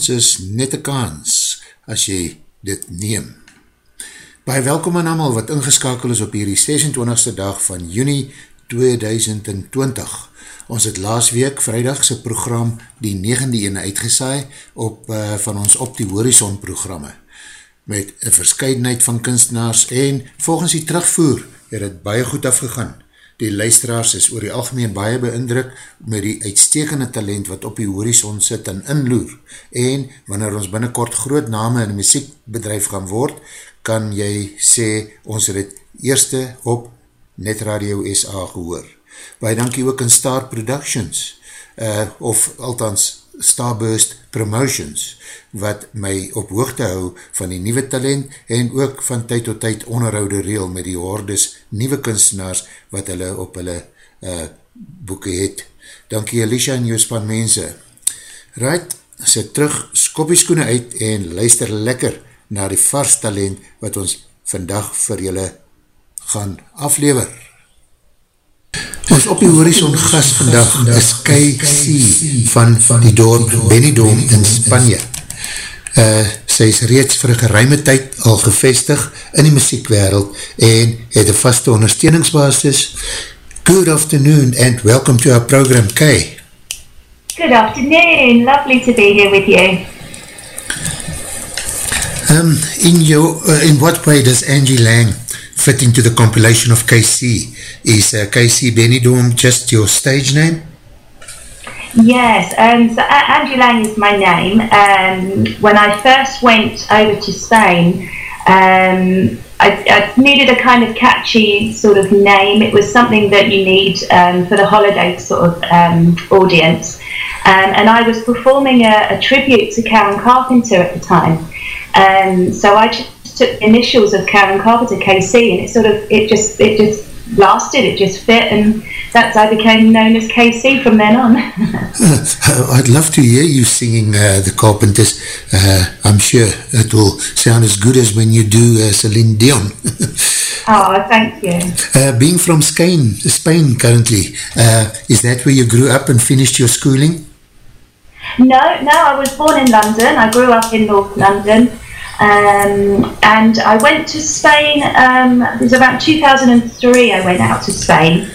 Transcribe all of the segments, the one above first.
kans is net een kans as jy dit neem. Baie welkom aan allemaal wat ingeskakel is op hierdie 26ste dag van juni 2020. Ons het laas week vrijdagse program die 9de ene uitgesaai op uh, van ons Op die Horizon programme met een verscheidenheid van kunstenaars en volgens die terugvoer het het baie goed afgegaan. Die luisteraars is oor die algemeen baie beindruk met die uitstekende talent wat op die horizon sit en inloer. En wanneer ons binnenkort groot name in die muziekbedrijf gaan word, kan jy sê ons het het eerste op Net Radio SA gehoor. Baie dankie ook in Star Productions, uh, of althans Starburst Promotions, wat my op hoogte hou van die nieuwe talent en ook van tyd tot tyd onderhoude reel met die hordes nieuwe kunstenaars wat hulle op hulle uh, boeken het. Dankie Alicia en jou span mense. Right, sit terug, skop die skoene uit en luister lekker na die vars talent wat ons vandag vir julle gaan aflever. Ons op die horizon gast vandag is Kai C van die dorp Benidorm in Spanje. Uh, sy is reeds vir geruime tyd al gevestig in die muziekwereld en het een vaste ondersteuningsbasis. Good afternoon and welcome to our program, Kai. Good afternoon, lovely to be here with you. Um, in, your, uh, in what way does Angie Lang fit into the compilation of KC? Is uh, KC Benidorm just your stage name? Yes, um, so Angie Lang is my name. Um, when I first went over to Spain, um, I, I, needed a kind of catchy sort of name. It was something that you need um, for the holiday sort of um, audience. Um, and I was performing a, a, tribute to Karen Carpenter at the time. So I took the initials of Karen Carpenter, KC, and it sort of it just it just lasted. It just fit, and that's I became known as KC from then on. uh, I'd love to hear you singing uh, the Carpenters. Uh, I'm sure it will sound as good as when you do uh, Celine Dion. oh, thank you. Uh, being from Spain, Spain currently, uh, is that where you grew up and finished your schooling? No, no, I was born in London. I grew up in North London. Um, and I went to Spain, um, it was about 2003 I went out to Spain.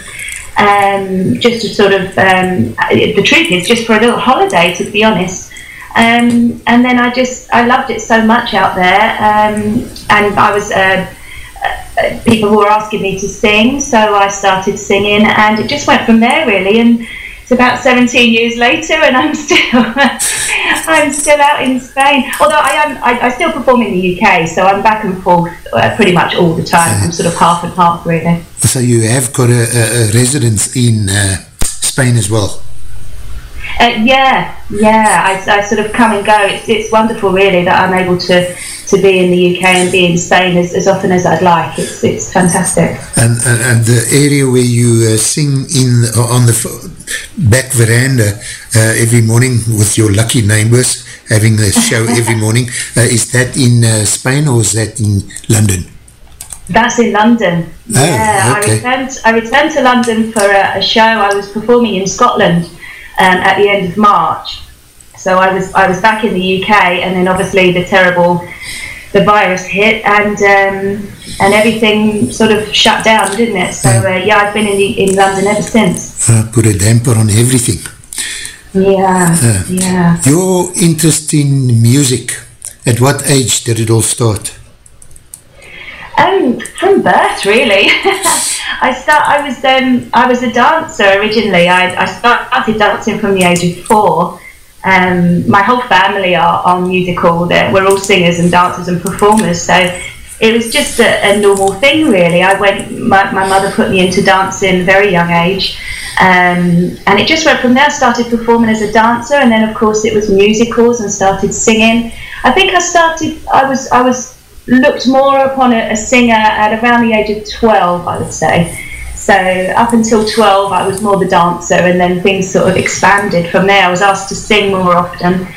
Um, just to sort of, um, the truth is just for a little holiday to be honest. Um, and then I just, I loved it so much out there. Um, and I was, uh, uh, people were asking me to sing, so I started singing and it just went from there really. And it's about 17 years later and I'm still I'm still out in Spain. Although I am I, I, still perform in the UK so I'm back and forth uh, pretty much all the time. I'm sort of half and half really. So you have got a, a residence in uh, Spain as well? Uh, yeah yeah. I, I, sort of come and go. It's, it's wonderful really that I'm able to to be in the UK and be in Spain as, as often as I'd like. It's it's fantastic. And and, and the area where you uh, sing in on the back veranda uh, every morning with your lucky neighbors having a show every morning uh, is that in uh, Spain or is that in London? That's in London. Oh, yeah, okay. I returned. I returned to London for a, a show. I was performing in Scotland um, at the end of March so I was I was back in the UK, and then obviously the terrible the virus hit, and um, and everything sort of shut down, didn't it? So uh, yeah, I've been in the, in London ever since. Uh, put a damper on everything. Yeah, uh, yeah. Your interest in music. At what age did it all start? Um, from birth, really. I start. I was um, I was a dancer originally. I, I started dancing from the age of four, um, my whole family are, are musical. We're all singers and dancers and performers. So it was just a, a normal thing, really. I went. My, my mother put me into dancing very young age, um, and it just went from there. I started performing as a dancer, and then of course it was musicals and started singing. I think I started. I was. I was looked more upon a, a singer at around the age of twelve. I would say. So up until 12, I was more the dancer, and then things sort of expanded from there. I was asked to sing more often,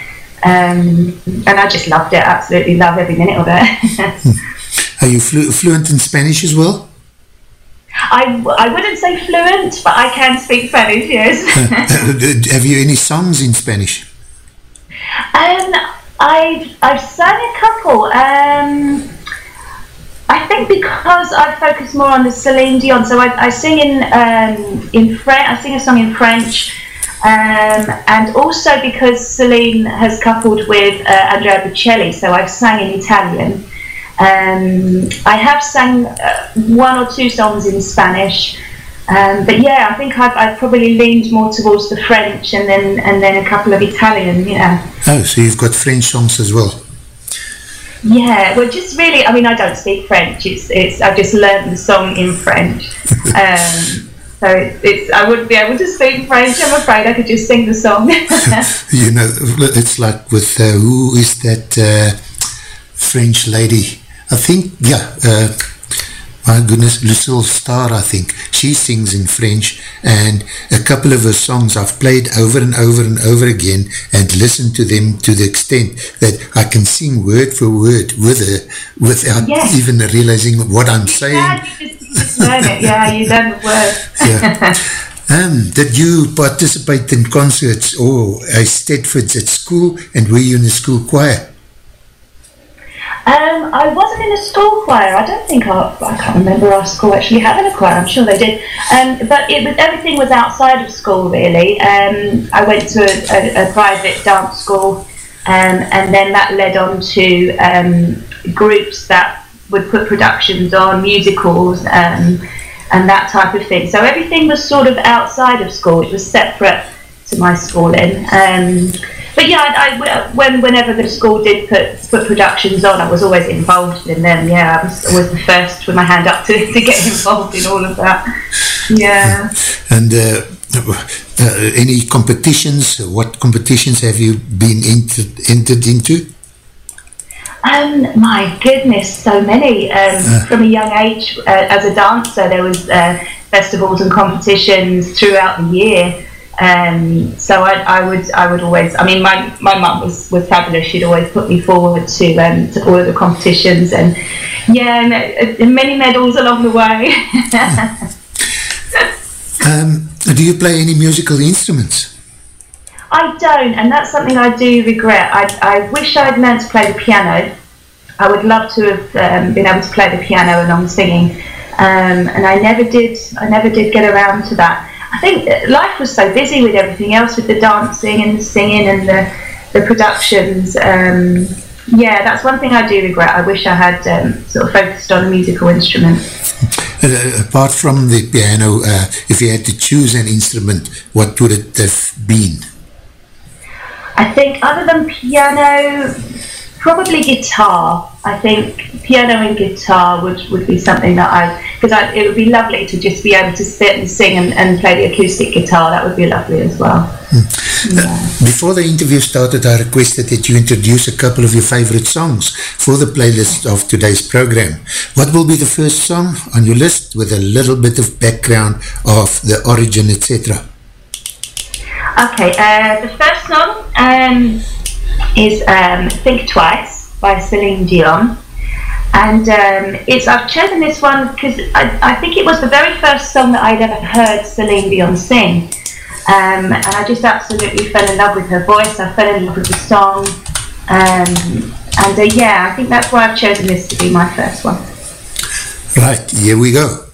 um, and I just loved it. Absolutely love every minute of it. Are you flu- fluent in Spanish as well? I, I wouldn't say fluent, but I can speak Spanish, yes. Have you any songs in Spanish? Um, I've I've sung a couple. Um, I think because I focus more on the Celine Dion, so I, I sing in um, in French. I sing a song in French, um, and also because Celine has coupled with uh, Andrea Bocelli, so I've sung in Italian. Um, I have sung uh, one or two songs in Spanish, um, but yeah, I think I've, I've, probably leaned more towards the French and then and then a couple of Italian. Yeah. Oh, so you've got French songs as well. Yeah, well, just really, I mean, I don't speak French. It's, it's, I've just learned the song in French. Um, so it's, it's, I wouldn't be able to speak French. I'm afraid I could just sing the song. you know, it's like with, uh, who is that uh, French lady? I think, yeah, uh, my goodness, Lucille Star, I think, she sings in French, and a couple of her songs I've played over and over and over again, and listened to them to the extent that I can sing word for word with her, without yes. even realizing what I'm saying. Yeah, you just, just learn it, yeah, you learn the words. yeah. Um, did you participate in concerts or uh, Eisteddfods at school, and were you in the school choir? Um, I wasn't in a school choir. I don't think our, I can't remember our school actually having a choir. I'm sure they did. Um, but it was, everything was outside of school really. Um, I went to a, a, a private dance school, um, and then that led on to um, groups that would put productions on, musicals, um, and that type of thing. So everything was sort of outside of school. It was separate to my schooling but yeah, I, I, when whenever the school did put put productions on, I was always involved in them. Yeah, I was always the first with my hand up to, to get involved in all of that. Yeah. And uh, uh, any competitions? What competitions have you been entered, entered into? Um, my goodness, so many. Um, uh. From a young age, uh, as a dancer, there was uh, festivals and competitions throughout the year. Um, so I, I, would I would always I mean my my mum was, was fabulous. She'd always put me forward to um, to all of the competitions and yeah and, uh, many medals along the way. Um, do you play any musical instruments? I don't and that's something I do regret. I, I wish I'd learned to play the piano. I would love to have um, been able to play the piano along singing. Um, and I never did I never did get around to that I think life was so busy with everything else, with the dancing and the singing and the, the productions. Um, yeah, that's one thing I do regret. I wish I had um, sort of focused on a musical instrument. Uh, apart from the piano, uh, if you had to choose an instrument, what would it have been? I think other than piano, probably guitar. I think piano and guitar would, would be something that I, because it would be lovely to just be able to sit and sing and, and play the acoustic guitar. That would be lovely as well. Hmm. Yeah. Uh, before the interview started, I requested that you introduce a couple of your favorite songs for the playlist of today's program. What will be the first song on your list with a little bit of background of the origin, etc.? Okay, uh, the first song um, is um, Think Twice by Celine Dion. And um, it's I've chosen this one because I, I, think it was the very first song that I'd ever heard Celine Dion sing. Um, and I just absolutely fell in love with her voice. I fell in love with the song. Um, and uh, yeah, I think that's why I've chosen this to be my first one. Right, here we go.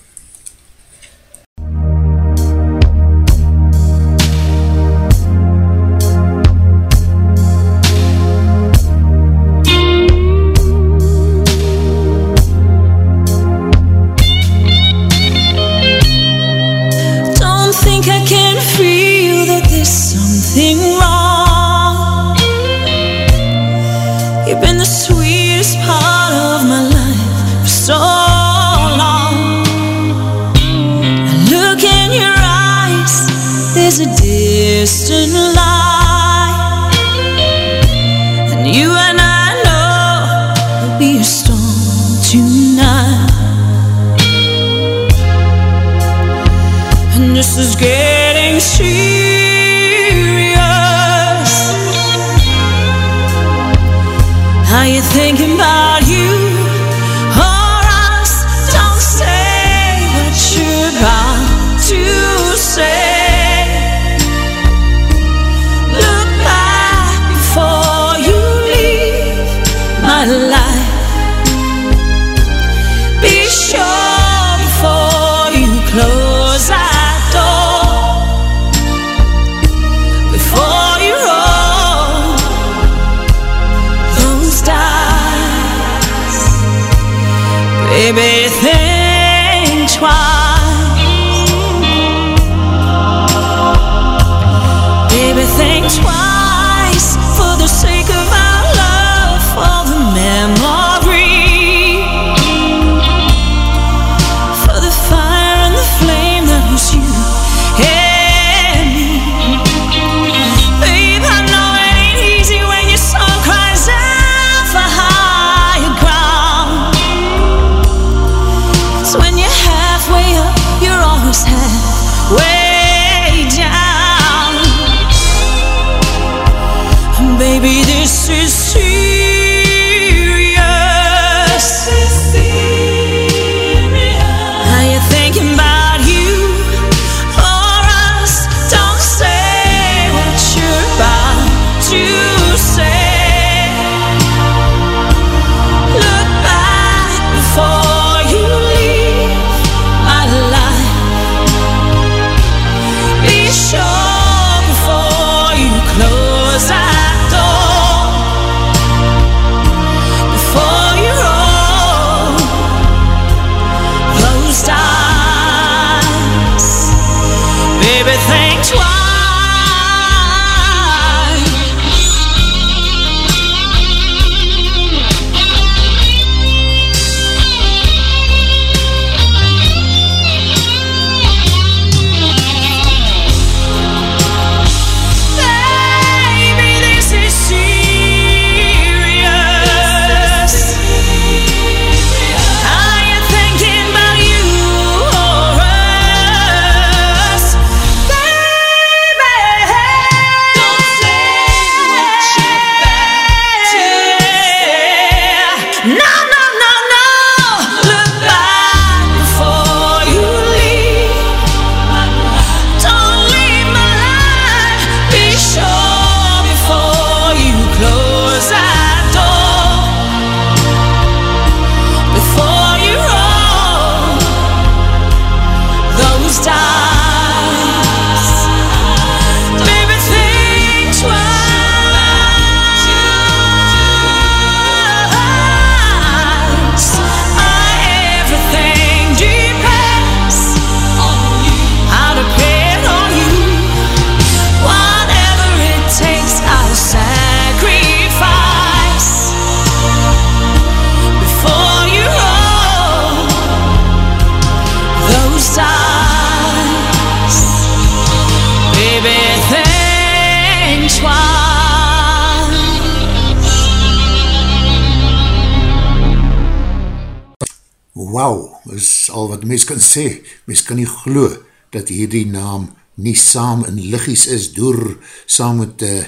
Mens kan sê, mens kan nie glo dat hierdie naam nie saam in liggies is door saam met, uh,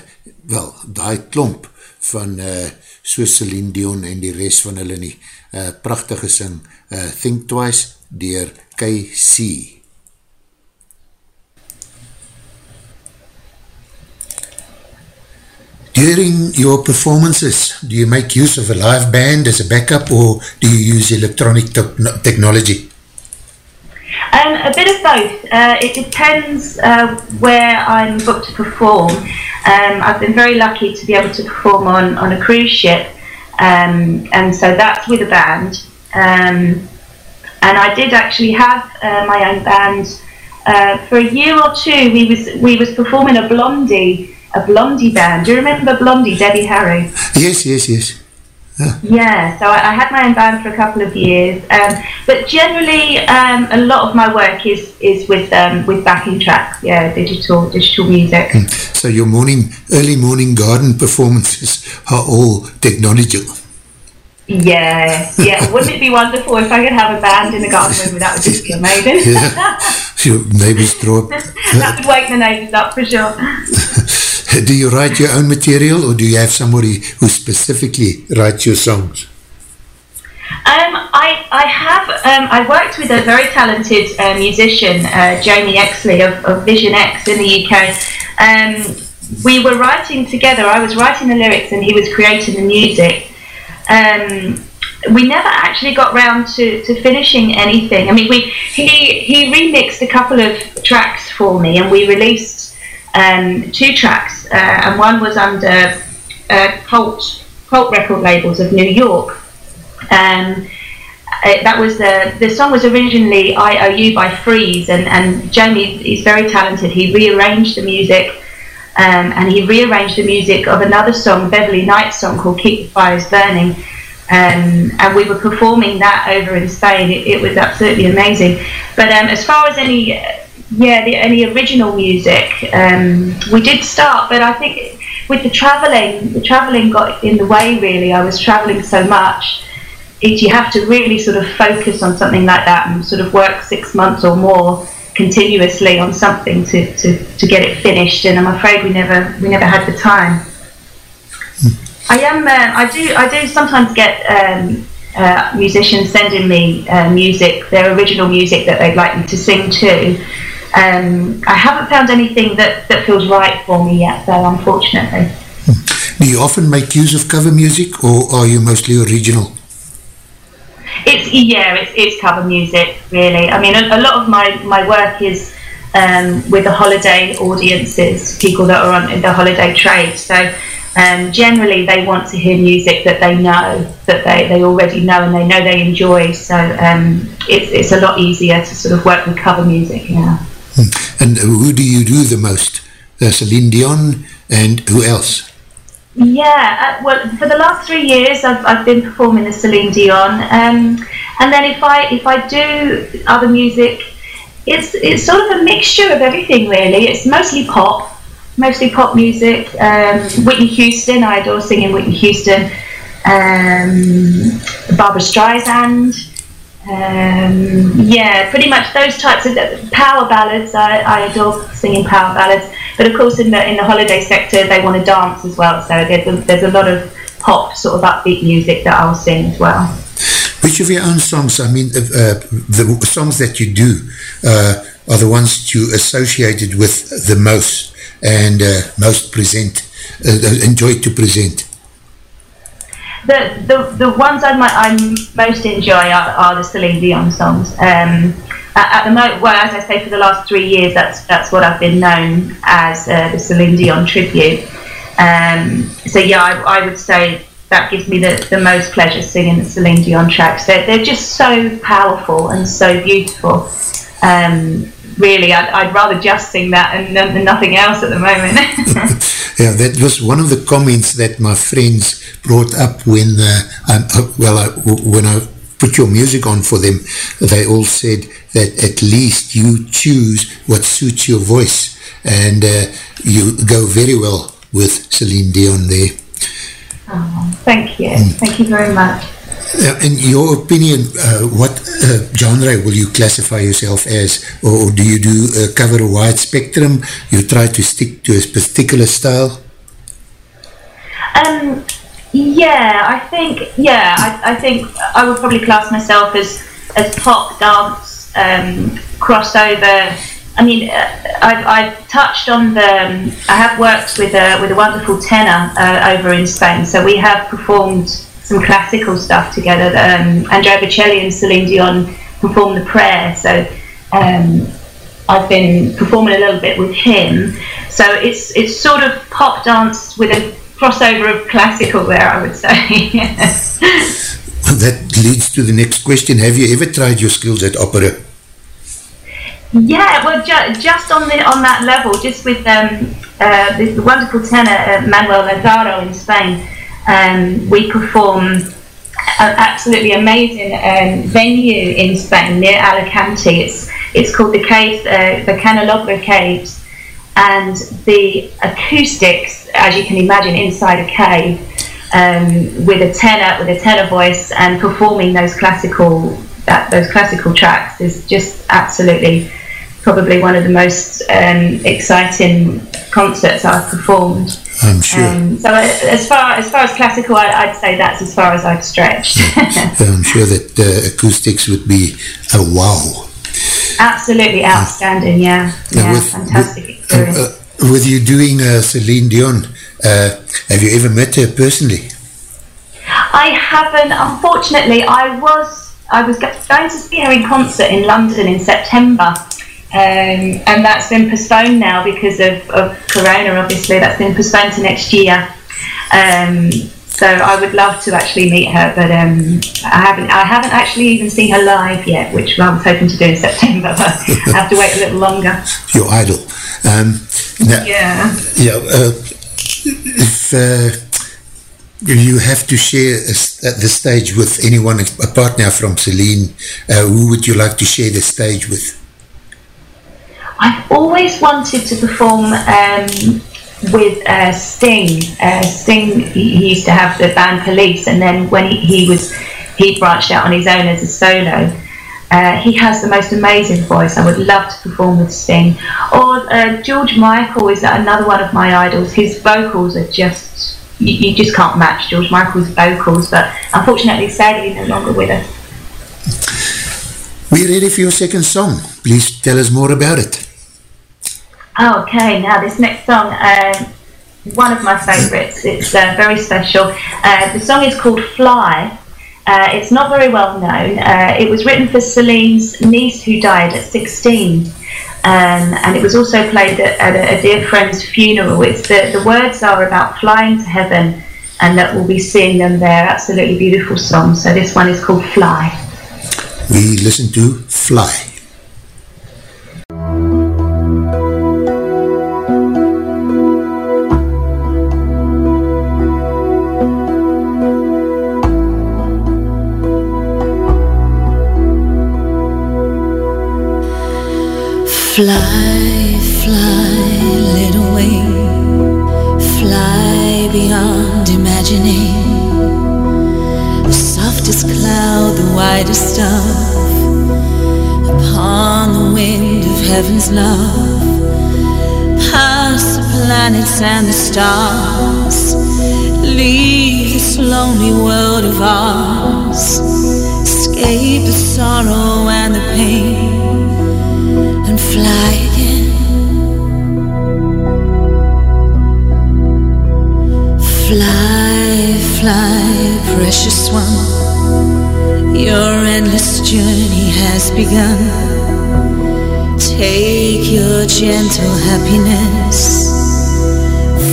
wel, die klomp van uh, so Celine Dion en die rest van hulle nie. Uh, prachtige sing, uh, Think Twice, dier K.C. During your performances, do you make use of a live band as a backup or do you use electronic te technology? Um, a bit of both. Uh, it depends uh, where I'm booked to perform. Um, I've been very lucky to be able to perform on, on a cruise ship, um, and so that's with a band. Um, and I did actually have uh, my own band uh, for a year or two. We was we was performing a Blondie a Blondie band. Do you remember Blondie, Debbie Harry? Yes, yes, yes. Yeah. so I, I, had my own band for a couple of years, um, but generally um, a lot of my work is is with um, with backing tracks, yeah, digital digital music. Hmm. So your morning, early morning garden performances are all technological. Yeah, yeah. Wouldn't it be wonderful if I could have a band in the garden with me? That would just be amazing. yeah. Your neighbours throw up. that would wake the neighbours up for sure. Do you write your own material or do you have somebody who specifically writes your songs? Um, I, I have, um, I worked with a very talented uh, musician, uh, Jamie Exley of, of, Vision X in the UK. Um, we were writing together, I was writing the lyrics and he was creating the music. Um, we never actually got round to, to finishing anything. I mean, we he, he remixed a couple of tracks for me and we released um, two tracks, uh, and one was under uh, cult cult record labels of New York. Um, uh, that was the the song was originally "I.O.U" by Freeez, and and Jamie is very talented. He rearranged the music. Um, and he rearranged the music of another song, Beverley Knight's song called "Keep the Fires Burning," um, and we were performing that over in Spain. It, it was absolutely amazing. But um, as far as any yeah, the, any original music. Um, we did start, but I think with the travelling, the travelling got in the way. Really, I was travelling so much. It, you have to really sort of focus on something like that and sort of work six months or more continuously on something to, to, to get it finished. And I'm afraid we never we never had the time. I am. Uh, I do. I do sometimes get. Um, uh, musicians sending me uh, music, their original music that they'd like me to sing to, um, I haven't found anything that, that feels right for me yet, though, unfortunately. Do you often make use of cover music, or are you mostly original? It's yeah, it's, it's cover music really. I mean, a, a lot of my, my work is um, with the holiday audiences, people that are on in the holiday trade. So um, generally, they want to hear music that they know, that they, they already know, and they know they enjoy. So um, it's it's a lot easier to sort of work with cover music. Yeah. Hmm. And who do you do the most? Uh, Celine Dion and who else? Yeah, uh, well, for the last three years, I've, I've been performing the Celine Dion, um, and then if I if I do other music, it's it's sort of a mixture of everything really. It's mostly pop, mostly pop music. Um, Whitney Houston, I adore singing Whitney Houston. Um, Barbra Streisand. Um, yeah, pretty much those types of power ballads. I, I adore singing power ballads. But of course, in the in the holiday sector, they want to dance as well. So there's a, there's a lot of pop, sort of upbeat music that I'll sing as well. Which of your own songs? I mean, uh, the songs that you do uh, are the ones you associated with the most and uh, most present, uh, enjoy to present. The, the, the ones I, I most enjoy are, are the Celine Dion songs. Um, at, the moment, well, as I say, for the last three years, that's that's what I've been known as uh, the Celine Dion tribute. Um, so yeah, I, I, would say that gives me the, the most pleasure singing the Celine Dion tracks. They're, they're just so powerful and so beautiful. Um, really, I'd, I'd, rather just sing that and, and nothing else at the moment. yeah, that was one of the comments that my friends brought up when, uh, I, uh, well, I, when I put your music on for them, they all said that at least you choose what suits your voice and uh, you go very well with Celine Dion there. Oh, thank you. Mm. Thank you very much. In your opinion, uh, what uh, genre will you classify yourself as? Or, or do you do uh, cover a wide spectrum? You try to stick to a particular style? Um, yeah, I think yeah, I, I, think I would probably class myself as as pop dance um, crossover. I mean, uh, I've, I've, touched on the. Um, I have worked with a with a wonderful tenor uh, over in Spain, so we have performed some classical stuff together. Um, Andrea Bocelli and Celine Dion performed the prayer, so um, I've been performing a little bit with him. So it's it's sort of pop dance with a crossover of classical there, I would say. that leads to the next question. Have you ever tried your skills at opera? Yeah, well, ju- just on the on that level, just with um, uh, this wonderful tenor uh, Manuel Lazaro in Spain, um, we perform an absolutely amazing um, venue in Spain near Alicante. It's it's called the Cave, uh, the Candelabra Caves, and the acoustics, as you can imagine, inside a cave um, with a tenor with a tenor voice and performing those classical that those classical tracks is just absolutely probably one of the most um, exciting concerts I've performed. I'm sure. Um, so as far as far as classical, I, would say that's as far as I've stretched. I'm sure that uh, acoustics would be a wow. Absolutely outstanding, yeah. yeah, with, fantastic experience. Uh, uh, with you doing uh, Celine Dion, uh, have you ever met her personally? I haven't. Unfortunately, I was I was going to see her in concert in London in September, um, and that's been postponed now because of, of Corona. Obviously, that's been postponed to next year. Um, so I would love to actually meet her, but um, I haven't. I haven't actually even seen her live yet, which I was hoping to do in September. But I have to wait a little longer. Your idol. Um, now, yeah. Yeah. Uh, if uh, you have to share a, the stage with anyone apart now from Celine, uh, who would you like to share the stage with? I've always wanted to perform um, with uh, Sting. Uh, Sting, he, used to have the band Police, and then when he, he was he branched out on his own as a solo. Uh, he has the most amazing voice. I would love to perform with Sting. Or uh, George Michael is another one of my idols. His vocals are just you, you just can't match George Michael's vocals. But unfortunately, sadly, no longer with us. We're ready for your second song. Please tell us more about it. Okay, now this next song, um, one of my favourites. It's uh, very special. Uh, the song is called Fly. Uh, it's not very well known. Uh, it was written for Celine's niece who died at 16. Um, and it was also played at, at a, a, dear friend's funeral. It's the, the words are about flying to heaven, and that we'll be seeing them there. Absolutely beautiful song. So this one is called Fly. We listen to Fly. Fly, fly, little wing, fly beyond imagining. The softest cloud, the whitest dove, upon the wind of heaven's love. Past the planets and the stars, leave this lonely world of ours. Escape the sorrow and the pain again. Fly, fly, precious one. Your endless journey has begun. Take your gentle happiness.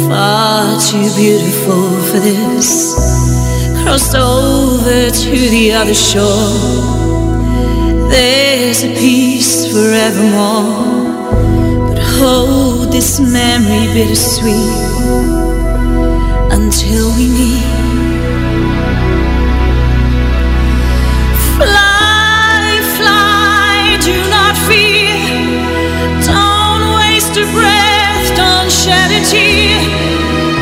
Far too beautiful for this. Cross over to the other shore there's a peace forevermore. But hold this memory bittersweet until we meet. Fly, fly, do not fear. Don't waste a breath, don't shed a tear.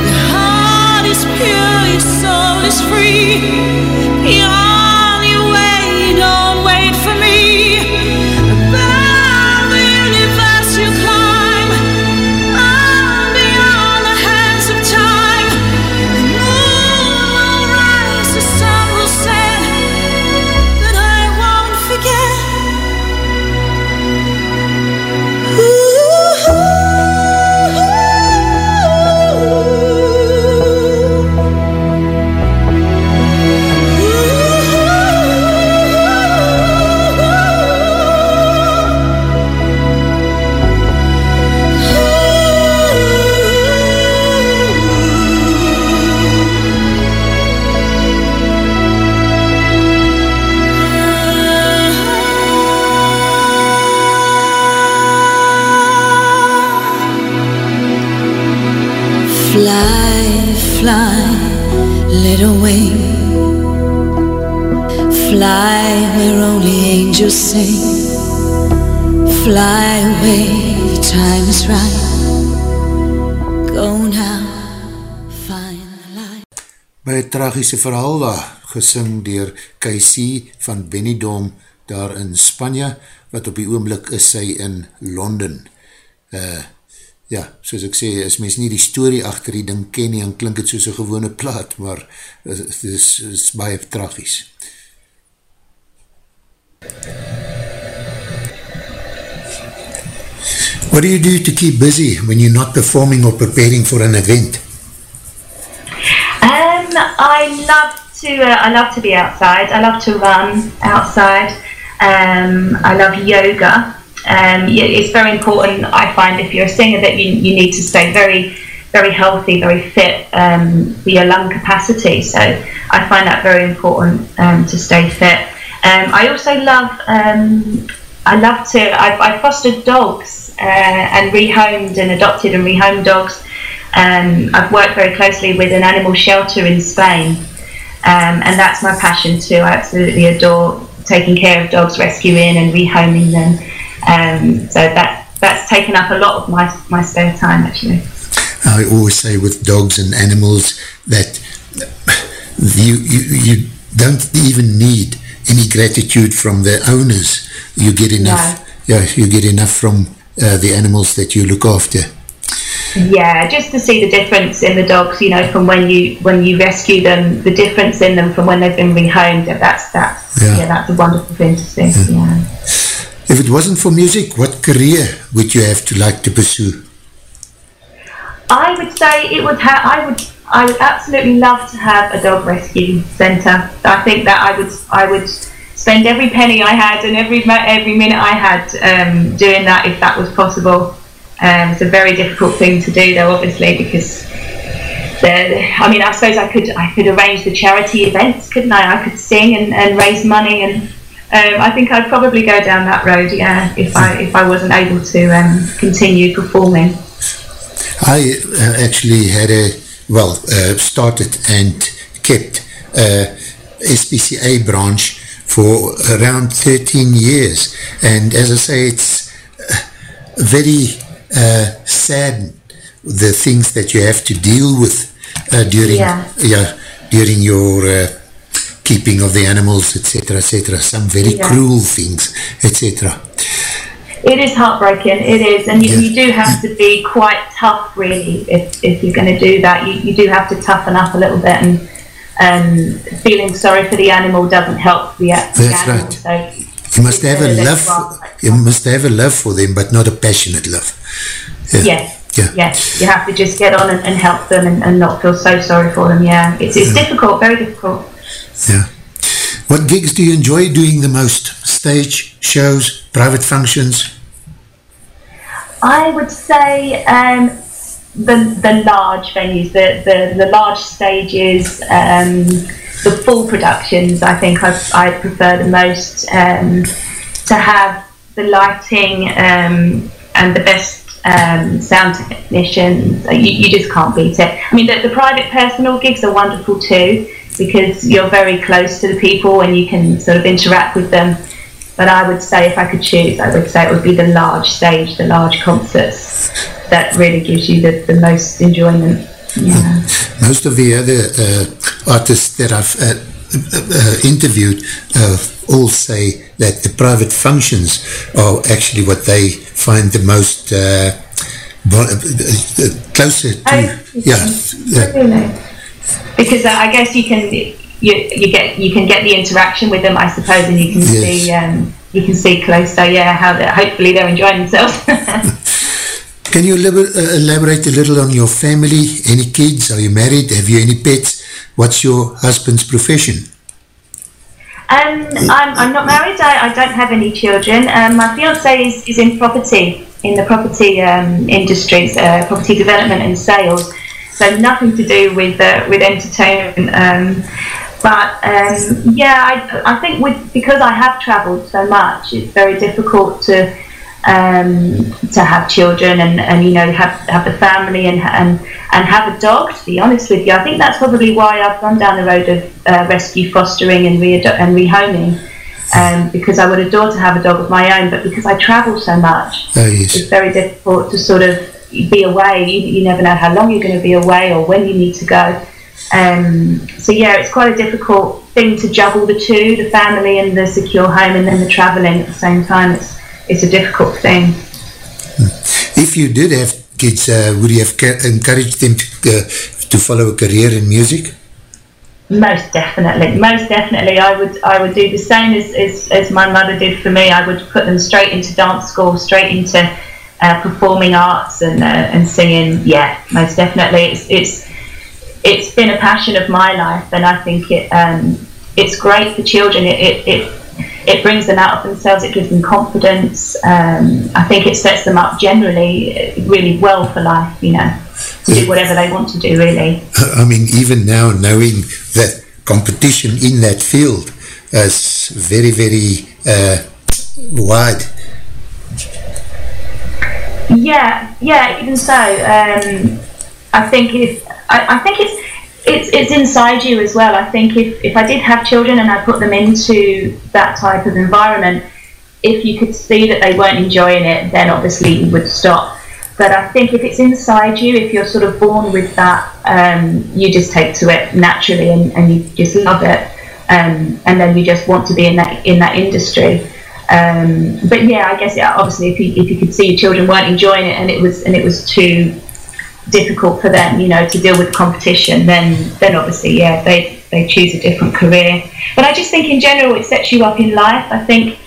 Your heart is pure, your soul is free. Your Fly away, the time is right. Go now, find the light. By het tragische verhaal daar, gesing dier KC van Benidorm daar in Spanje, wat op die oomblik is sy in Londen. Uh, ja, soos ek sê, is mens nie die story achter die ding ken nie, en klink het soos een gewone plaat, maar het is, is baie tragisch. What do you do to keep busy when you're not performing or preparing for an event? Um, I love to. Uh, I love to be outside. I love to run outside. Um, I love yoga. Um, it's very important. I find if you're a singer that you you need to stay very very healthy, very fit um, for your lung capacity. So I find that very important um, to stay fit. Um, I also love. Um, I love to. I've, I've fostered dogs uh, and rehomed and adopted and rehomed dogs. Um, I've worked very closely with an animal shelter in Spain, and that's my passion too. I absolutely adore taking care of dogs, rescuing and rehoming them. Um, so that that's taken up a lot of my my spare time actually. I always say with dogs and animals that you you, you don't even need any gratitude from the owners. You get enough. No. Yeah, you get enough from uh, the animals that you look after. Yeah, just to see the difference in the dogs, you know, from when you when you rescue them, the difference in them from when they've been rehomed. That's that's yeah, yeah that's a wonderful thing to see. Yeah. yeah. If it wasn't for music, what career would you have to like to pursue? I would say it would have. I would. I would absolutely love to have a dog rescue centre. I think that I would. I would spend every penny I had and every every minute I had um, doing that if that was possible. Um, it's a very difficult thing to do though, obviously, because I mean, I suppose I could I could arrange the charity events, couldn't I? I could sing and, and raise money, and um, I think I'd probably go down that road, yeah, if I if I wasn't able to um, continue performing. I uh, actually had a well uh, started and kept a SPCA branch for around 13 years and as I say it's very uh, sad, the things that you have to deal with uh, during, yeah. yeah, during your uh, keeping of the animals, etc., etc., some very yeah. cruel things, etc. It is heartbreaking, it is, and you, yeah. you, do have to be quite tough, really, if, if you're going to do that. You, you do have to toughen up a little bit, and um, feeling sorry for the animal doesn't help the, the That's animal. Right. So you must have a love, for, you must have a love for them, but not a passionate love. Yeah. Yes. Yeah. Yes, you have to just get on and, and help them and, and, not feel so sorry for them. Yeah, it's, it's yeah. difficult, very difficult. Yeah. What gigs do you enjoy doing the most? Stage, shows, private functions? I would say um, the, the large venues, the, the, the large stages, um, the full productions. I think I, I prefer the most um, to have the lighting um, and the best um, sound technicians. You, you, just can't beat it. I mean, the, the, private personal gigs are wonderful too because you're very close to the people and you can sort of interact with them. But I would say, if I could choose, I would say it would be the large stage, the large concerts that really gives you the, the most enjoyment. Yeah. Most of the other uh, artists that I've uh, uh, interviewed uh, all say that the private functions are actually what they find the most uh, uh, closer to. Oh, yeah, yeah. Because I guess you can you, you get you can get the interaction with them, I suppose, and you can yes. see um, you can see closer, yeah, how they hopefully they're enjoying themselves. Can you elaborate a little on your family? Any kids? Are you married? Have you any pets? What's your husband's profession? Um, I'm, I'm not married. I, I don't have any children. Um, my fiance is, is in property, in the property um, industries, uh, property development and sales. So nothing to do with uh, with entertainment. Um, but um, yeah, I, I think with because I have travelled so much, it's very difficult to um, to have children and, and you know have have the family and and and have a dog. To be honest with you, I think that's probably why I've gone down the road of uh, rescue fostering and re and rehoming. Um, because I would adore to have a dog of my own, but because I travel so much, oh, yes. it's very difficult to sort of be away. You, you never know how long you're going to be away or when you need to go. Um, so yeah, it's quite a difficult thing to juggle the two, the family and the secure home, and then the travelling at the same time. It's it's a difficult thing. If you did have kids, uh, would you have encouraged them to, uh, to follow a career in music? Most definitely, most definitely. I would, I would do the same as, as, as my mother did for me. I would put them straight into dance school, straight into uh, performing arts and uh, and singing. Yeah, most definitely. It's it's it's been a passion of my life, and I think it um, it's great for children. It, it, it it brings them out of themselves, it gives them confidence. Um, I think it sets them up generally really well for life, you know, to do whatever they want to do, really. I mean, even now, knowing that competition in that field is very, very uh, wide. Yeah, yeah, even so. Um, I think if I, I think it's it's it's inside you as well. I think if, if I did have children and I put them into that type of environment, if you could see that they weren't enjoying it, then obviously you would stop. But I think if it's inside you, if you're sort of born with that, um, you just take to it naturally and, and you just love it, um, and then you just want to be in that in that industry. Um, but yeah, I guess yeah, obviously if you, if you could see your children weren't enjoying it and it was and it was too difficult for them, you know, to deal with competition, then then obviously, yeah, they they choose a different career. But I just think in general, it sets you up in life. I think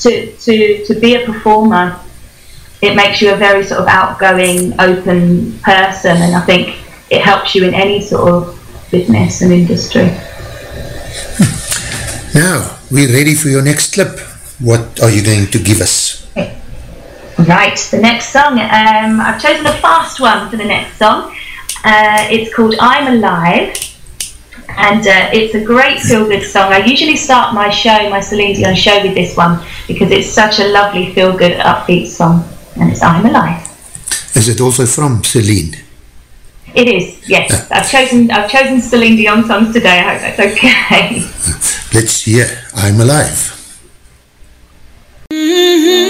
to to to be a performer, it makes you a very sort of outgoing, open person, and I think it helps you in any sort of business and industry. Now we're ready for your next clip. What are you going to give us? Right, the next song. Um, I've chosen a fast one for the next song. Uh, it's called I'm Alive, and uh, it's a great feel good song. I usually start my show, my Celine Dion show, with this one because it's such a lovely feel good, upbeat song, and it's I'm Alive. Is it also from Celine? It is, yes. I've chosen I've chosen Celine Dion songs today. I hope that's okay. Let's hear I'm Alive. Mm-hmm.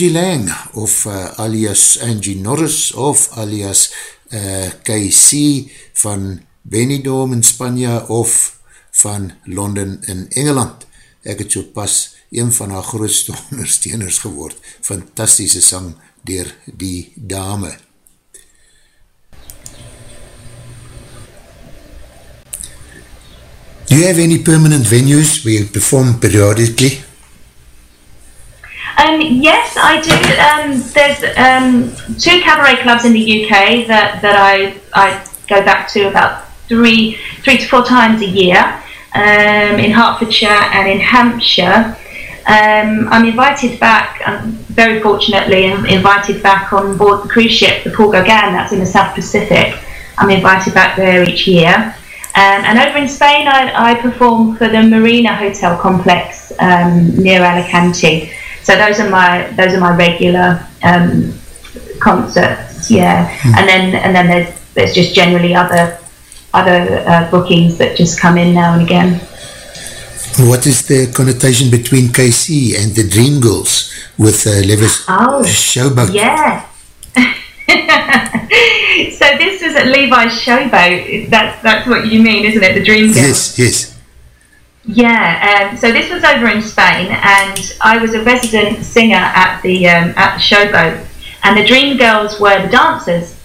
Angie Lang of uh, alias Angie Norris of alias uh, KC van Benidorm in Spanje of van Londen in Engeland. Ek het so pas een van haar grootste ondersteuners geword. Fantastische sang dier die dame. Do you have any permanent venues where you perform periodically? Um, yes, I do. Um, there's um, two cabaret clubs in the UK that, that I, I go back to about three, three to four times a year um, in Hertfordshire and in Hampshire. Um, I'm invited back, I'm very fortunately invited back on board the cruise ship, the Paul Gauguin, that's in the South Pacific. I'm invited back there each year. Um, and over in Spain, I, I perform for the Marina Hotel complex um, near Alicante. So those are my those are my regular um, concerts, yeah. Mm. And then and then there's there's just generally other other uh, bookings that just come in now and again. What is the connotation between KC and the Dream Girls with uh, Levis oh, Showboat? Yeah. so this was at Levi's Showboat. That's that's what you mean, isn't it? The Dream Girls. Yes, yes. Yeah. Um, so this was over in Spain, and I was a resident singer at the um, at the Showboat, and the Dream Girls were the dancers.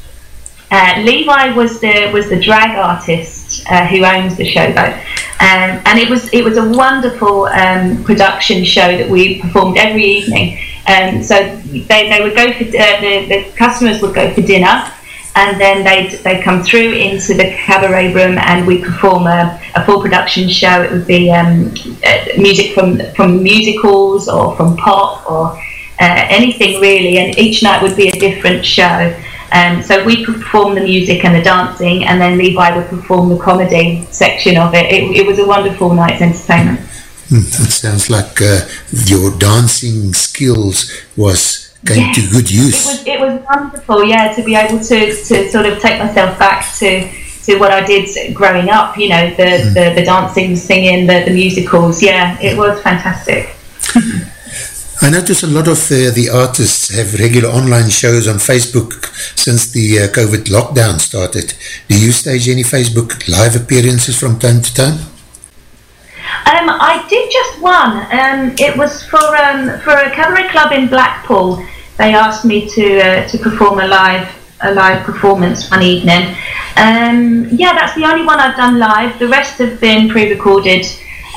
Uh, Levi was the was the drag artist uh, who owns the Showboat, um, and it was it was a wonderful um, production show that we performed every evening. Um, so they, they would go for uh, the, the customers would go for dinner, and then they'd they come through into the cabaret room, and we perform a, a full production show. It would be um, uh, music from from musicals or from pop or uh, anything really, and each night would be a different show. Um, so we perform the music and the dancing, and then Levi would perform the comedy section of it. It, it was a wonderful night's entertainment. It hmm, sounds like uh, your dancing skills was came yes, to good use. It was, it was wonderful, yeah, to be able to, to sort of take myself back to to what I did growing up, you know, the, mm. the, the dancing, singing, the, the musicals. Yeah, it was fantastic. I notice a lot of uh, the artists have regular online shows on Facebook since the uh, COVID lockdown started. Do you stage any Facebook live appearances from time to time? Um, I did just one. Um, it was for um, for a cabaret club in Blackpool. They asked me to uh, to perform a live a live performance one evening. Um, yeah, that's the only one I've done live. The rest have been pre-recorded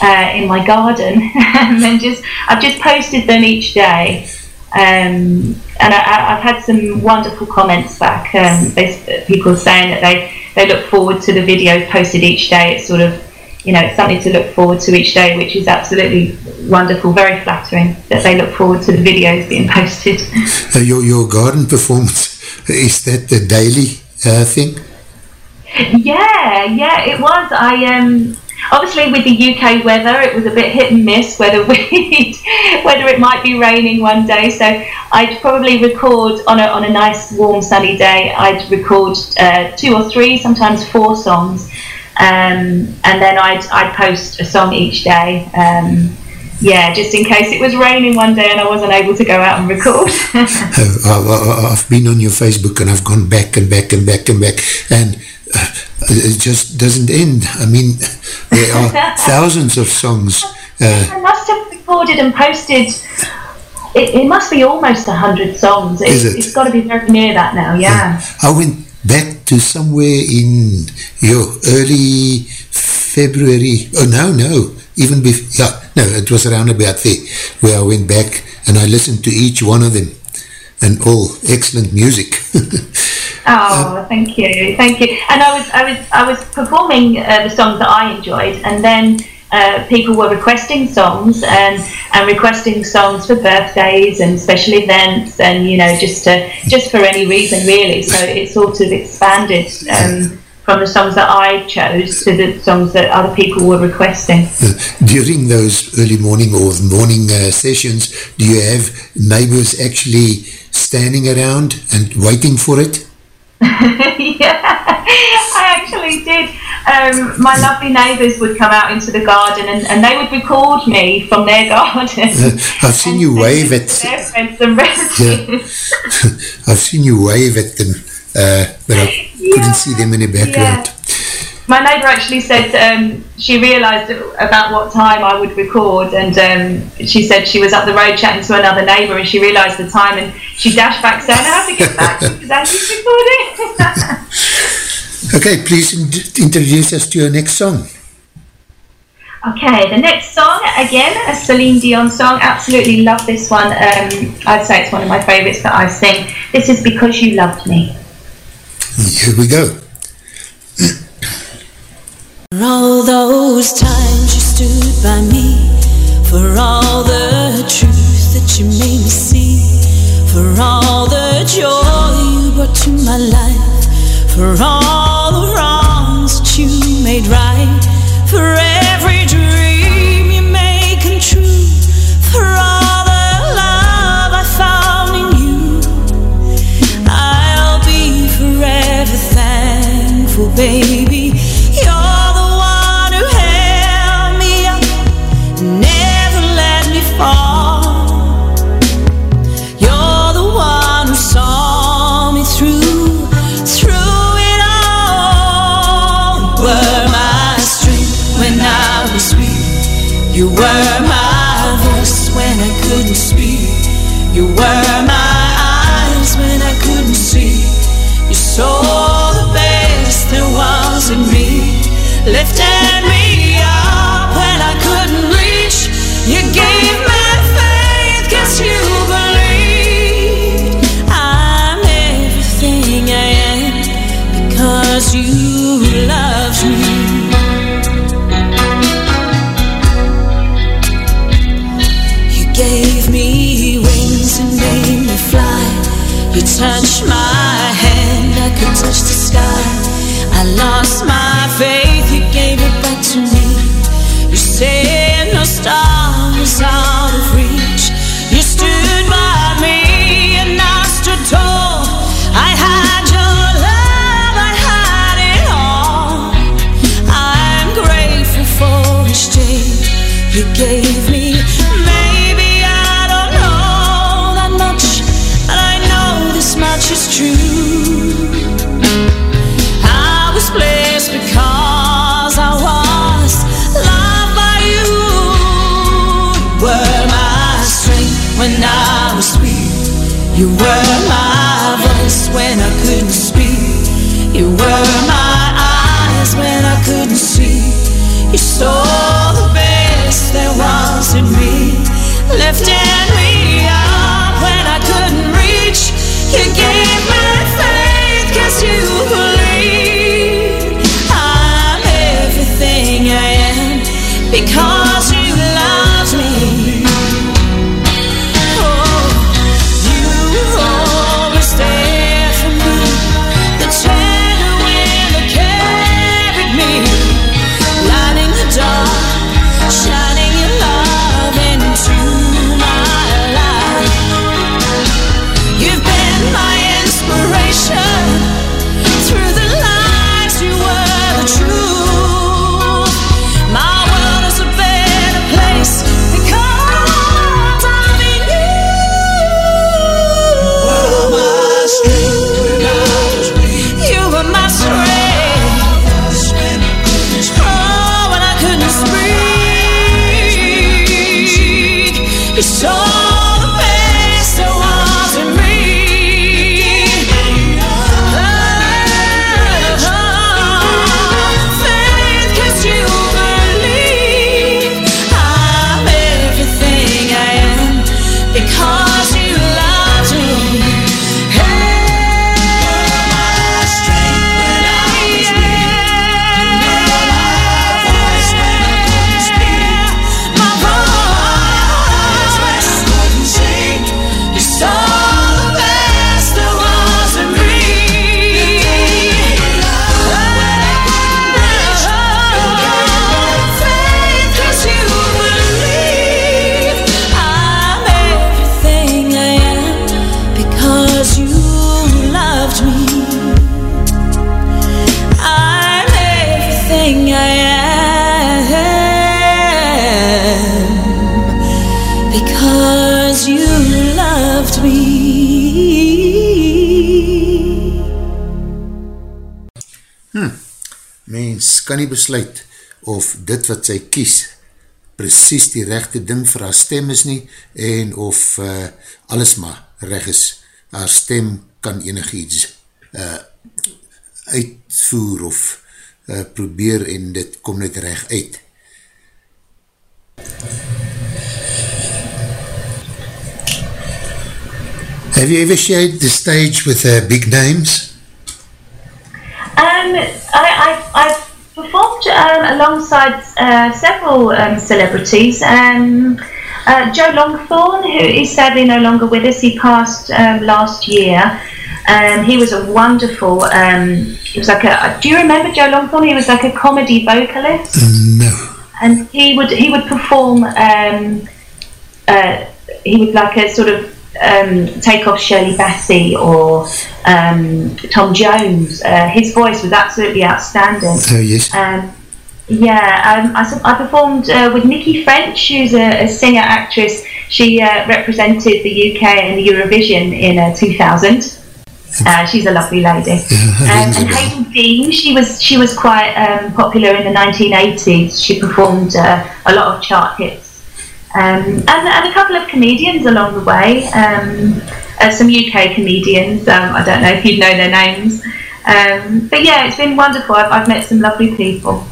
uh, in my garden, and just I've just posted them each day. Um, and I, have had some wonderful comments back. Um, people saying that they, they look forward to the videos posted each day. It's sort of you know, it's something to look forward to each day, which is absolutely wonderful, very flattering that they look forward to the videos being posted. Uh, your, your garden performance, is that the daily uh, thing? Yeah, yeah, it was. I um, obviously with the UK weather, it was a bit hit and miss whether we whether it might be raining one day. So I'd probably record on a on a nice warm sunny day. I'd record uh, two or three, sometimes four songs, um, and then I'd, I'd post a song each day. Um, yeah, just in case it was raining one day and I wasn't able to go out and record. I've been on your Facebook and I've gone back and back and back and back and uh, it just doesn't end. I mean, there are thousands of songs. Uh, I must have recorded and posted. It, it must be almost a hundred songs. It, it? It's got to be very near that now. Yeah. I went back to somewhere in your early February. Oh, no, no. Even before, yeah, no, it was around about there where I went back and I listened to each one of them and all excellent music. oh, um, thank you, thank you. And I was, I was, I was performing uh, the songs that I enjoyed, and then uh, people were requesting songs and, and requesting songs for birthdays and special events and you know just to, just for any reason really so it sort of expanded um, from the songs that I chose to the songs that other people were requesting. During those early morning or morning uh, sessions, do you have neighbors actually standing around and waiting for it? yeah, I actually did. um, my lovely neighbours would come out into the garden and, and they would record me from their garden. I've seen you wave at it. yeah. I've seen you wave it, and, uh, but I yeah. couldn't see them in the background. Yeah. My neighbour actually said um, she realised about what time I would record, and um, she said she was up the road chatting to another neighbour, and she realised the time, and she dashed back saying, "I have to get back because Andy's recording." Okay, please in introduce us to your next song. Okay, the next song, again, a Celine Dion song. Absolutely love this one. Um, I'd say it's one of my favourites that I sing. This is Because You Loved Me. Here we go. For all those times you stood by me, for all the truth that you made me see, for all the joy you brought to my life for all the wrongs that you made right, for You touched my hand, I could touch the sky. I lost my faith, you gave it back to me. You said were my voice when I couldn't speak. You were kan nie besluit of dit wat sy kies precies die rechte ding vir haar stem is nie en of uh, alles maar recht is. Haar stem kan enig iets uh, uitvoer of uh, probeer en dit kom net recht uit. Have you ever shared the stage with uh, big names? Um, I, I, I've performed um, alongside uh, several um, celebrities. Um, uh, Joe Longthorne, who is sadly no longer with us, he passed um, last year. Um, he was a wonderful. Um, he was like a. Do you remember Joe Longthorne? He was like a comedy vocalist. No. And he would he would perform. Um, uh, he would like a sort of um, take off Shirley Bassey or um, Tom Jones. Uh, his voice was absolutely outstanding. Oh yes. Um, yeah, um, I, I performed uh, with Nikki French, who's a, a singer actress. She uh, represented the UK in the Eurovision in uh, 2000. Uh, she's a lovely lady. Yeah, Um, and. Hazell Dean, she was she was quite um, popular in the 1980s. She performed uh, a lot of chart hits, um, and, and a couple of comedians along the way. Um, uh, some UK comedians. Um, I don't know if you'd know their names, um, but yeah, it's been wonderful. I've, I've met some lovely people.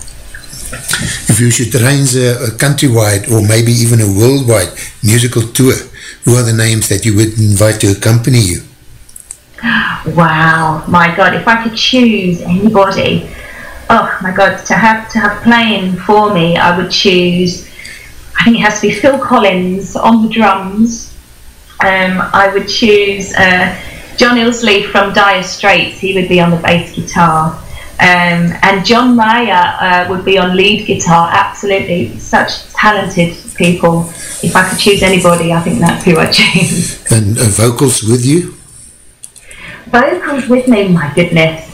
If you should arrange a, a countrywide or maybe even a worldwide musical tour, who are the names that you would invite to accompany you? Wow, my God! If I could choose anybody, oh my God, to have to have playing for me, I would choose. I think it has to be Phil Collins on the drums. Um, I would choose uh, John Illsley from Dire Straits. He would be on the bass guitar, um, and John Mayer uh, would be on lead guitar. Absolutely, such talented people. If I could choose anybody, I think that's who I'd choose. And uh, vocals with you? vocals with me, my goodness.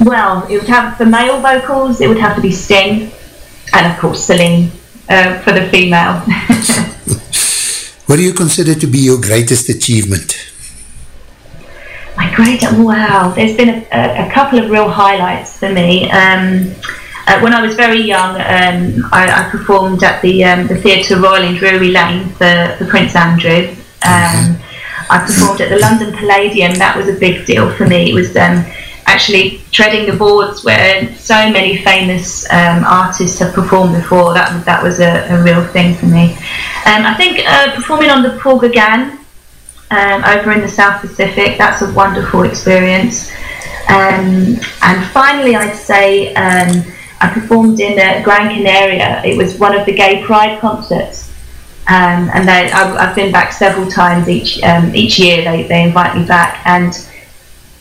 Well, it would have for male vocals, it would have to be Sting, and of course Celine uh, for the female. What do you consider to be your greatest achievement? my great wow! There's been a, a, a couple of real highlights for me. Um, uh, when I was very young, um, I, I performed at the um, the Theatre Royal in Drury Lane for, for Prince Andrew. Um, I performed at the London Palladium. That was a big deal for me. It was um, actually treading the boards where so many famous um, artists have performed before. That that was a, a real thing for me. Um, I think uh, performing on the Paul Gauguin um, over in the South Pacific. That's a wonderful experience. Um, and finally, I'd say um, I performed in uh, Gran Canaria. It was one of the Gay Pride concerts. Um, and they, I've, I've been back several times each each year. They, they invite me back, and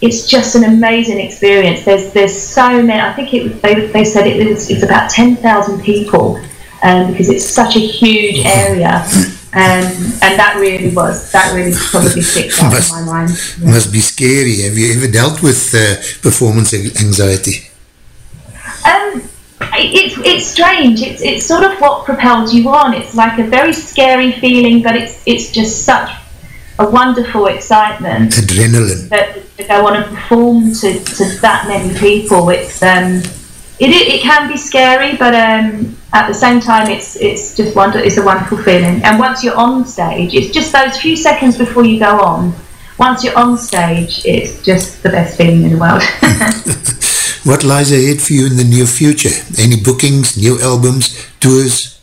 it's just an amazing experience. There's there's so many. I think it they, they said it was it's about ten thousand people um, because it's such a huge area. Um, and that really was that really probably sticks out Must- in my mind. Yeah. Must be scary. Have you ever dealt with uh, performance anxiety? Um, it's it's strange. It's it's sort of what propels you on. It's like a very scary feeling, but it's it's just such a wonderful excitement Adrenaline. that, that go on and perform to, to that many people. It's um, it, it it can be scary, but um, at the same time, it's it's just wonder. It's a wonderful feeling. And once you're on stage, it's just those few seconds before you go on. Once you're on stage, it's just the best feeling in the world. What lies ahead for you in the near future? Any bookings, new albums, tours?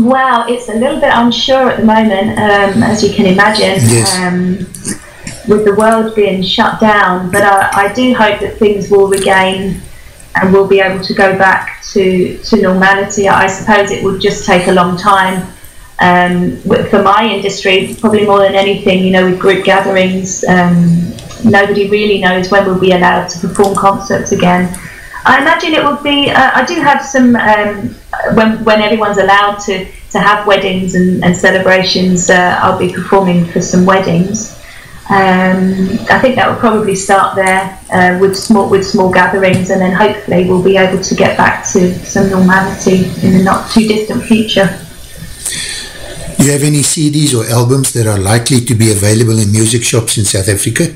Wow, it's a little bit unsure at the moment, um, as you can imagine, Yes. um, with the world being shut down. But I, I do hope that things will regain and we'll be able to go back to, to normality. I suppose it would just take a long time. Um, for my industry, probably more than anything, you know, with group gatherings, um, nobody really knows when we'll be allowed to perform concerts again. I imagine it would be. Uh, I do have some um, when when everyone's allowed to, to have weddings and, and celebrations. Uh, I'll be performing for some weddings. Um, I think that will probably start there uh, with small with small gatherings, and then hopefully we'll be able to get back to some normality in the not too distant future. Do you have any CDs or albums that are likely to be available in music shops in South Africa?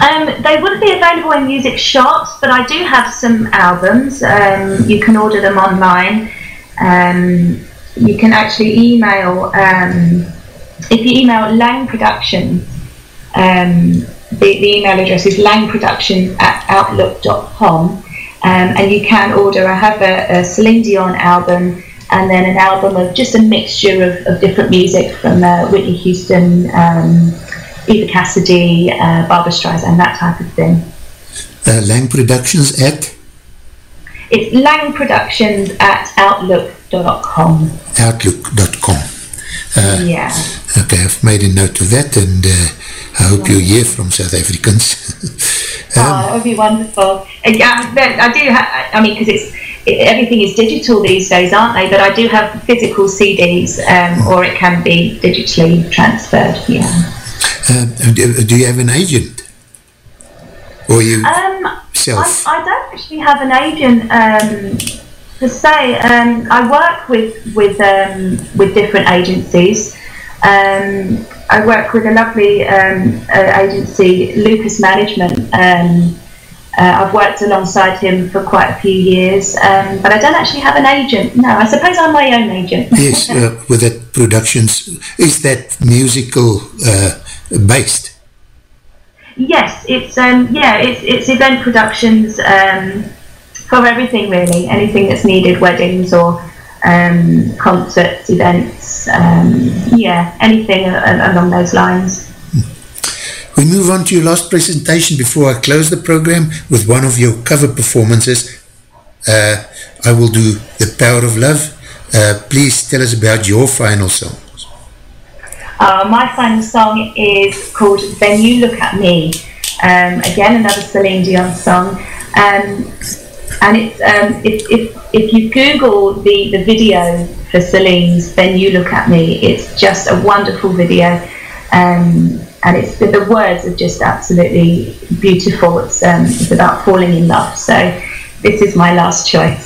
Um, they wouldn't be available in music shops, but I do have some albums. Um, you can order them online. Um, you can actually email, um, if you email Lang Productions, um, the, the, email address is langproductions at outlook.com, um, and you can order. I have a, a Celine Dion album and then an album of just a mixture of, of different music from uh, Whitney Houston, um, Eva Cassidy, uh, Barbra Streisand, that type of thing. Uh, Lang Productions at? It's Lang Productions at outlook.com. Outlook.com. Uh, yeah. Okay, I've made a note of that and uh, I hope yeah. you hear from South Africans. um, oh, that would be wonderful. Yeah, I do have, I mean, because it's, everything is digital these days, aren't they? But I do have physical CDs, um, or it can be digitally transferred. Yeah. Um, do you have an agent? Or you um, self? I, I, don't actually have an agent um, per se. Um, I work with with um, with different agencies. Um, I work with a lovely um, uh, agency, Lucas Management. Um, uh, I've worked alongside him for quite a few years, um, but I don't actually have an agent. No, I suppose I'm my own agent. yes, uh, with that productions, is that musical uh, based? Yes, it's um, yeah, it's it's event productions um, for everything really, anything that's needed, weddings or um, concerts, events, um, yeah, anything along those lines. We move on to your last presentation before I close the program with one of your cover performances. Uh, I will do The Power of Love. Uh, please tell us about your final song. Uh, my final song is called Then You Look At Me. Um, again, another Celine Dion song. Um, and it's, um, if, if, if you Google the, the video for Celine's Then You Look At Me, it's just a wonderful video. Um, and it's the, words are just absolutely beautiful. It's um, it's about falling in love. So this is my last choice.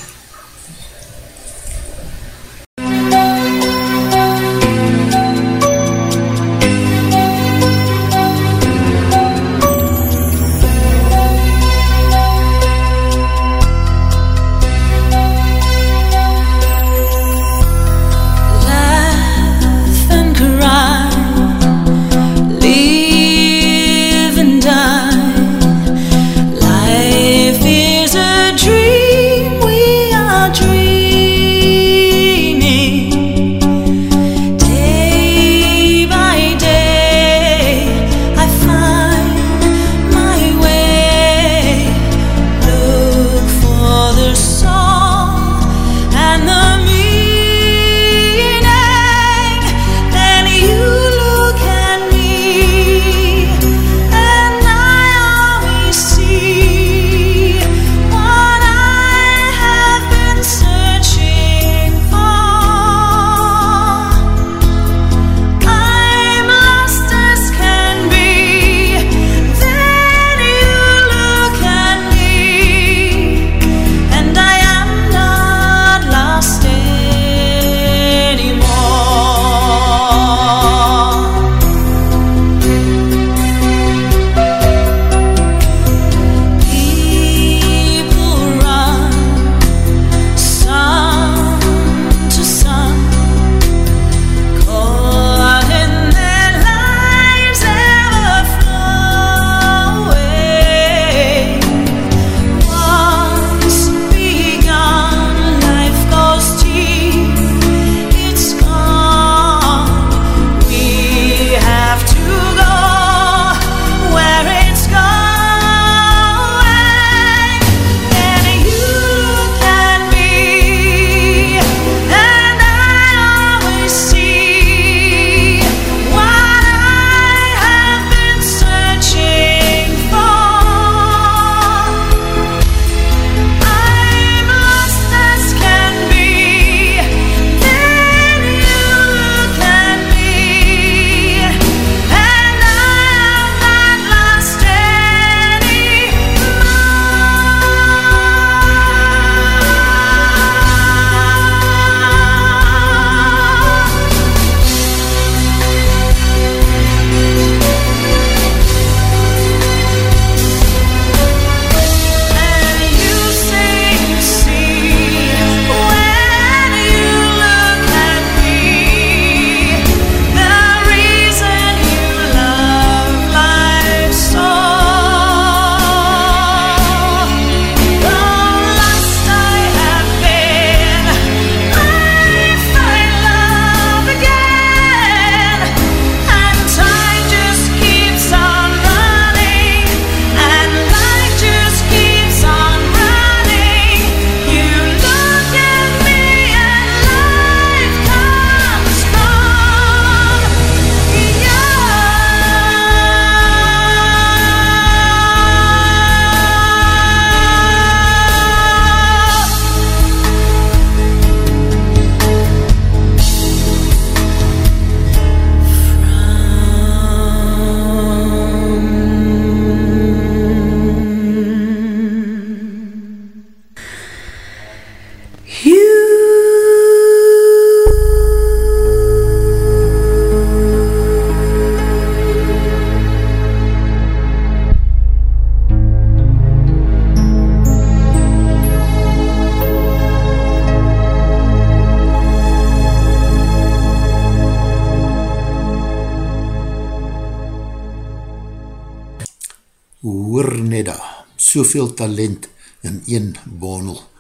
Soveel talent in een bonel,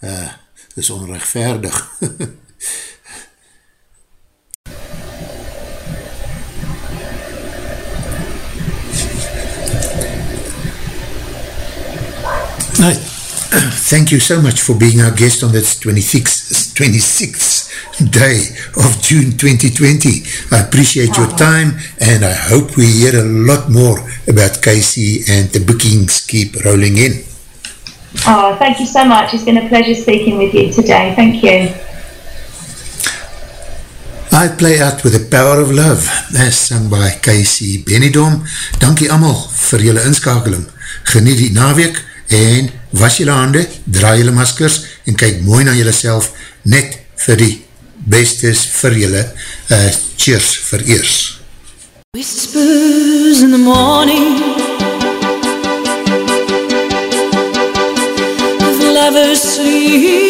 uh, is onrechtvaardig. Right. Thank you so much for being our guest on this 26th, 26th day of June 2020. I appreciate your time and I hope we hear a lot more about Casey and the bookings keep rolling in. Oh, thank you so much. It's been a pleasure speaking with you today. Thank you. I play out with the power of love as sung by Casey Benidom. Dankie amal vir julle inskakeling. Geniet die naweek en was julle hande, draai julle maskers en kyk mooi na julle self net vir die bestes vir julle. Uh, cheers vir eers. Whispers in the morning. Of lovers sleeping